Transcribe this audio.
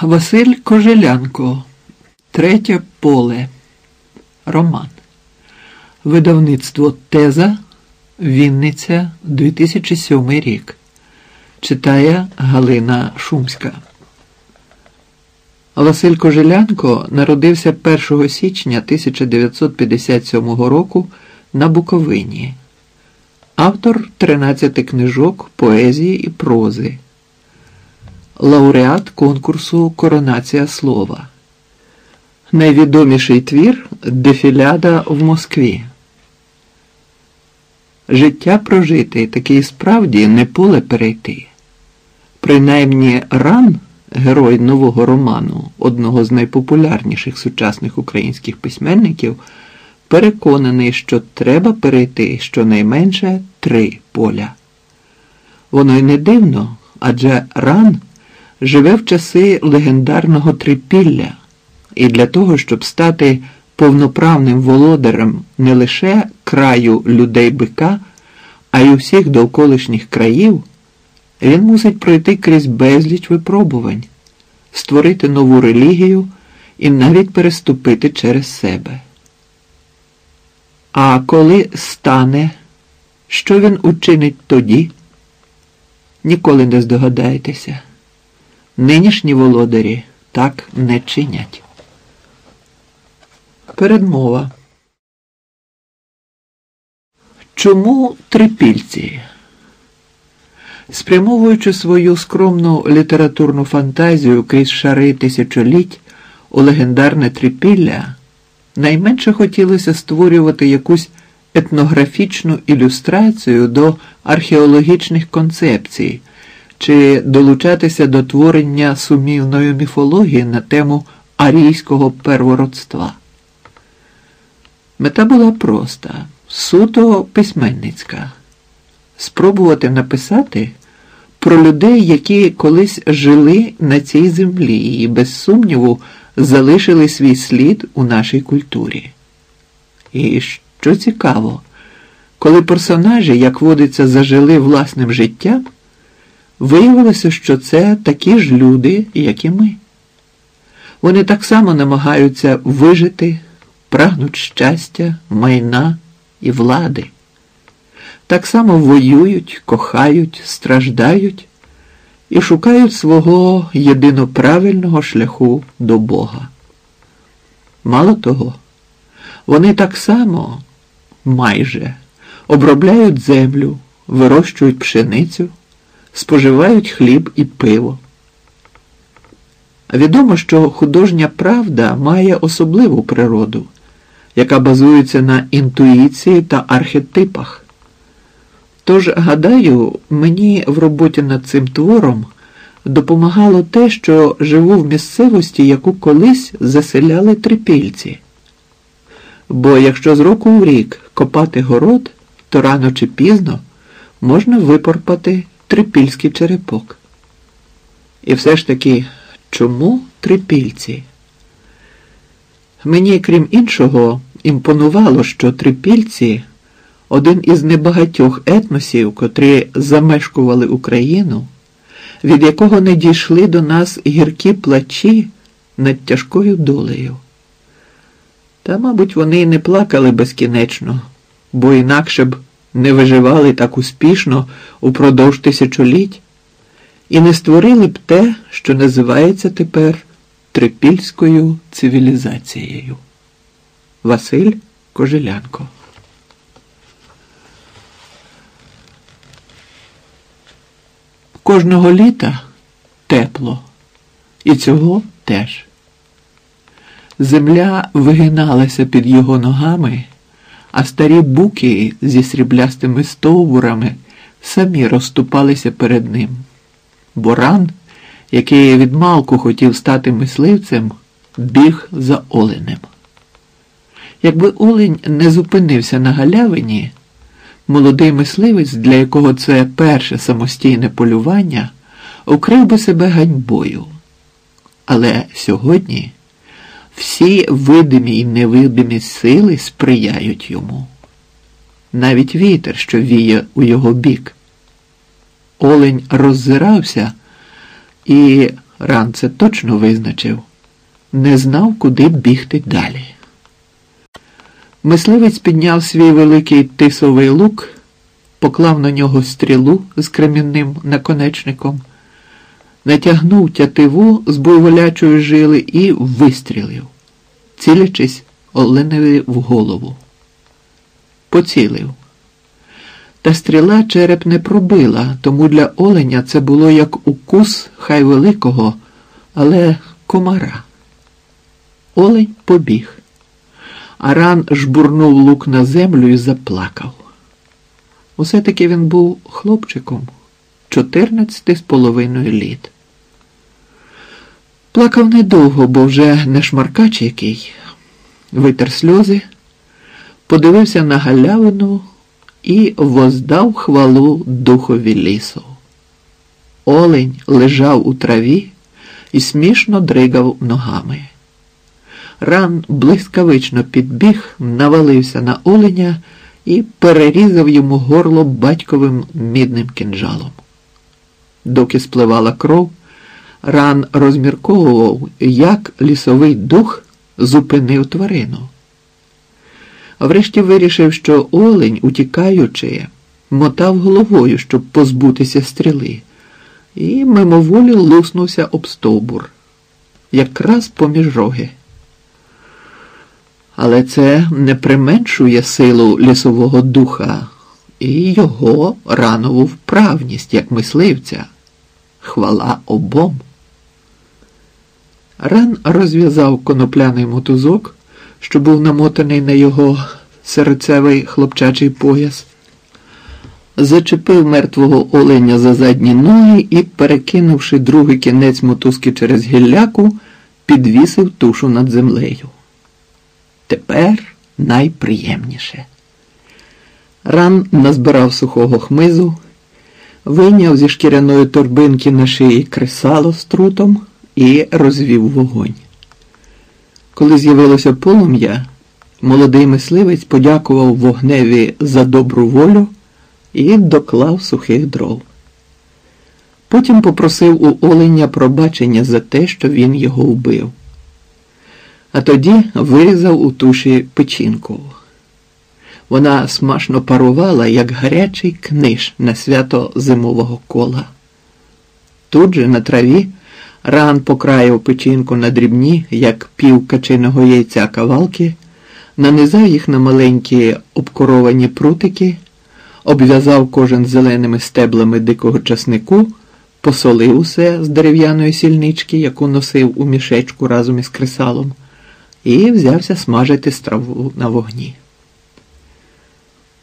Василь Кожелянко, Третє поле. Роман. Видавництво Теза. Вінниця 2007 рік. Читає Галина Шумська. Василь Кожелянко народився 1 січня 1957 року на Буковині. Автор 13 книжок поезії і прози. Лауреат конкурсу Коронація слова. Найвідоміший твір Дефіляда в Москві. Життя прожити таке і справді не поле перейти. Принаймні ран, герой нового роману, одного з найпопулярніших сучасних українських письменників, переконаний, що треба перейти щонайменше три поля. Воно й не дивно, адже ран живе в часи легендарного трипілля, і для того, щоб стати повноправним володарем не лише краю людей бика, а й усіх довколишніх країв, він мусить пройти крізь безліч випробувань, створити нову релігію і навіть переступити через себе. А коли стане, що він учинить тоді? Ніколи не здогадаєтеся. Нинішні володарі так не чинять. Передмова. Чому трипільці? Спрямовуючи свою скромну літературну фантазію крізь шари тисячоліть у легендарне трипілля, найменше хотілося створювати якусь етнографічну ілюстрацію до археологічних концепцій чи долучатися до творення сумівної міфології на тему арійського первородства. Мета була проста, суто письменницька спробувати написати про людей, які колись жили на цій землі і, без сумніву, залишили свій слід у нашій культурі. І що цікаво, коли персонажі, як водиться, зажили власним життям, виявилося, що це такі ж люди, як і ми. Вони так само намагаються вижити, прагнуть щастя, майна і влади. Так само воюють, кохають, страждають і шукають свого єдиноправильного шляху до Бога. Мало того, вони так само майже обробляють землю, вирощують пшеницю, споживають хліб і пиво. Відомо, що художня правда має особливу природу, яка базується на інтуїції та архетипах. Тож, гадаю, мені в роботі над цим твором допомагало те, що живу в місцевості, яку колись заселяли трипільці. Бо якщо з року в рік копати город, то рано чи пізно можна випорпати трипільський черепок. І все ж таки, чому трипільці? Мені, крім іншого, імпонувало, що трипільці один із небагатьох етносів, котрі замешкували Україну, від якого не дійшли до нас гіркі плачі над тяжкою долею. Та, мабуть, вони й не плакали безкінечно, бо інакше б не виживали так успішно упродовж тисячоліть і не створили б те, що називається тепер трипільською цивілізацією. Василь Кожелянко Кожного літа тепло, і цього теж. Земля вигиналася під його ногами, а старі буки зі сріблястими стовбурами самі розступалися перед ним. Боран, який відмалку хотів стати мисливцем, біг за оленем. Якби олень не зупинився на галявині, молодий мисливець, для якого це перше самостійне полювання, укрив би себе ганьбою. Але сьогодні всі видимі і невидимі сили сприяють йому. Навіть вітер, що віє у його бік. Олень роззирався і ран це точно визначив, не знав, куди бігти далі. Мисливець підняв свій великий тисовий лук, поклав на нього стрілу з кремінним наконечником, натягнув тятиву з буйволячої жили і вистрілив, цілячись Оленеві в голову. Поцілив. Та стріла череп не пробила, тому для оленя це було як укус хай великого, але комара. Олень побіг. Аран жбурнув лук на землю і заплакав. Усе таки він був хлопчиком чотирнадцяти з половиною літ. Плакав недовго, бо вже не шмаркач який, витер сльози, подивився на галявину і воздав хвалу духові лісу. Олень лежав у траві і смішно дригав ногами. Ран блискавично підбіг, навалився на оленя і перерізав йому горло батьковим мідним кинджалом. Доки спливала кров, ран розмірковував, як лісовий дух зупинив тварину. Врешті вирішив, що олень, утікаючи, мотав головою, щоб позбутися стріли, і мимоволі луснувся об стовбур, якраз поміж роги. Але це не применшує силу лісового духа і його ранову вправність, як мисливця. Хвала обом. Ран розв'язав конопляний мотузок, що був намотаний на його серцевий хлопчачий пояс, зачепив мертвого оленя за задні ноги і, перекинувши другий кінець мотузки через гілляку, підвісив тушу над землею. Тепер найприємніше. Ран назбирав сухого хмизу, вийняв зі шкіряної торбинки на шиї кресало з трутом і розвів вогонь. Коли з'явилося полум'я, молодий мисливець подякував вогневі за добру волю і доклав сухих дров. Потім попросив у оленя пробачення за те, що він його вбив а тоді вирізав у туші печінку. Вона смачно парувала, як гарячий книж на свято зимового кола. Тут же на траві ран покраїв печінку на дрібні, як пів качиного яйця кавалки, нанизав їх на маленькі обкоровані прутики, обв'язав кожен зеленими стеблами дикого часнику, посолив усе з дерев'яної сільнички, яку носив у мішечку разом із кресалом і взявся смажити страву на вогні.